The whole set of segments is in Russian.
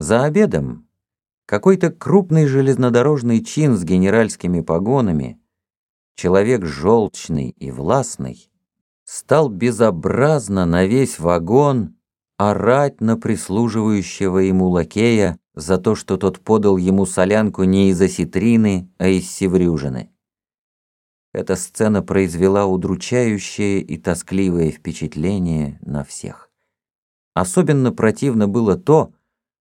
За обедом какой-то крупный железнодорожный чин с генеральскими погонами, человек желчный и властный, стал безобразно на весь вагон орать на прислуживающего ему лакея за то, что тот подал ему солянку не из осетрины, а из севрюжины. Эта сцена произвела удручающее и тоскливое впечатление на всех. Особенно противно было то,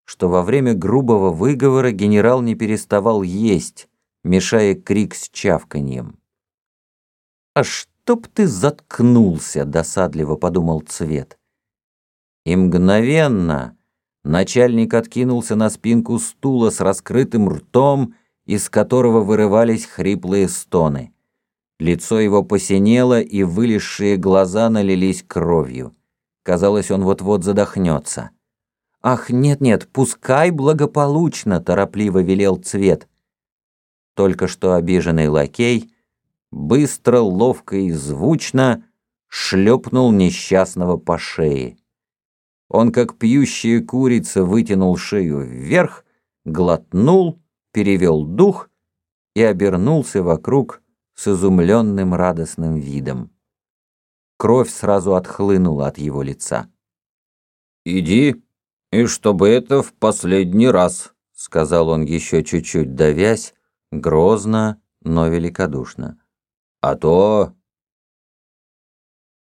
что во время грубого выговора генерал не переставал есть, мешая крик с чавканьем. «А чтоб ты заткнулся!» — досадливо подумал Цвет. И мгновенно начальник откинулся на спинку стула с раскрытым ртом, из которого вырывались хриплые стоны. Лицо его посинело, и вылезшие глаза налились кровью. Казалось, он вот-вот задохнется. «Ах, нет-нет, пускай благополучно!» — торопливо велел цвет. Только что обиженный лакей быстро, ловко и звучно шлепнул несчастного по шее. Он, как пьющая курица, вытянул шею вверх, глотнул, перевел дух и обернулся вокруг с изумленным радостным видом. Кровь сразу отхлынула от его лица. «Иди «И чтобы это в последний раз», — сказал он еще чуть-чуть давясь, грозно, но великодушно. «А то...»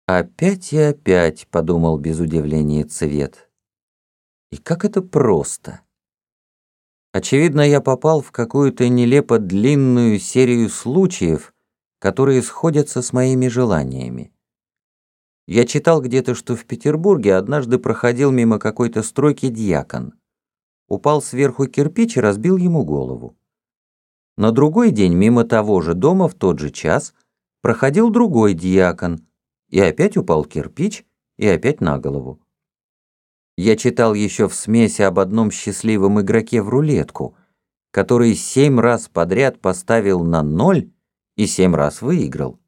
«Опять и опять», — подумал без удивления Цвет. «И как это просто!» Очевидно, я попал в какую-то нелепо длинную серию случаев, которые сходятся с моими желаниями. Я читал где-то, что в Петербурге однажды проходил мимо какой-то стройки дьякон. Упал сверху кирпич и разбил ему голову. На другой день мимо того же дома в тот же час проходил другой дьякон, и опять упал кирпич, и опять на голову. Я читал еще в смеси об одном счастливом игроке в рулетку, который семь раз подряд поставил на ноль и семь раз выиграл.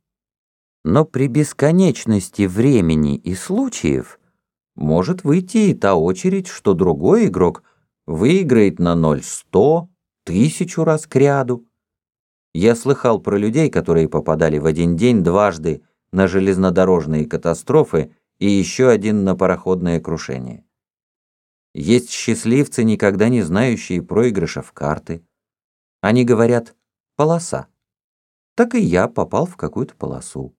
Но при бесконечности времени и случаев может выйти и та очередь, что другой игрок выиграет на ноль сто, тысячу раз к ряду. Я слыхал про людей, которые попадали в один день дважды на железнодорожные катастрофы и еще один на пароходное крушение. Есть счастливцы, никогда не знающие проигрыша в карты. Они говорят «полоса». Так и я попал в какую-то полосу.